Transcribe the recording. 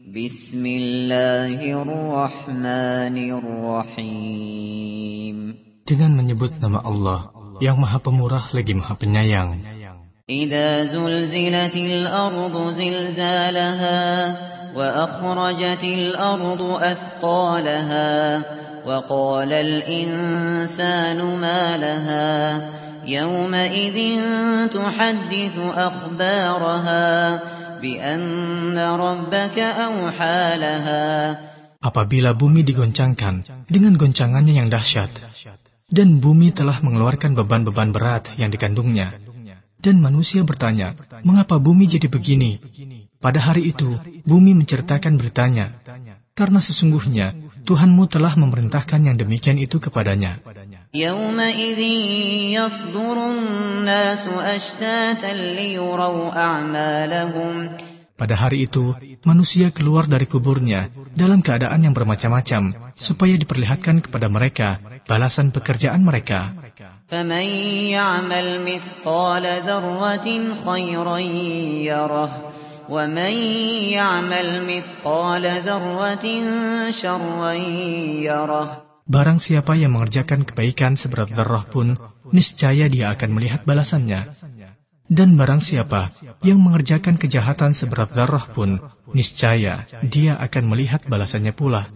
بسم الله الرحمن الرحيم. Dengan menyebut nama Allah yang maha pemurah lagi maha penyayang. إِذَا زُلْزِلَتِ الْأَرْضُ زِلْزَالَهَا وَأَخْرَجَتِ الْأَرْضُ أَثْقَالَهَا وَقَالَ الْإِنْسَانُ مَا لَهَا يَوْمَئِذٍ تُحَدِّثُ أَخْبَارَهَا بأن ربك أوحى لها Apabila bumi digoncangkan dengan goncangannya yang dahsyat, dan bumi telah mengeluarkan beban-beban berat yang dikandungnya, dan manusia bertanya, mengapa bumi jadi begini? Pada hari itu, bumi menceritakan beritanya. Karena sesungguhnya, Tuhanmu telah memerintahkan yang demikian itu kepadanya. Pada hari itu, manusia keluar dari kuburnya dalam keadaan yang bermacam-macam, supaya diperlihatkan kepada mereka balasan pekerjaan mereka. فمن يعمل مثقال ذرة خيرا يره ومن يعمل مثقال ذرة شرا يره Barang siapa yang mengerjakan kebaikan seberat darah pun, niscaya dia akan melihat balasannya. Dan barang siapa yang mengerjakan kejahatan seberat darah pun, niscaya dia akan melihat balasannya pula.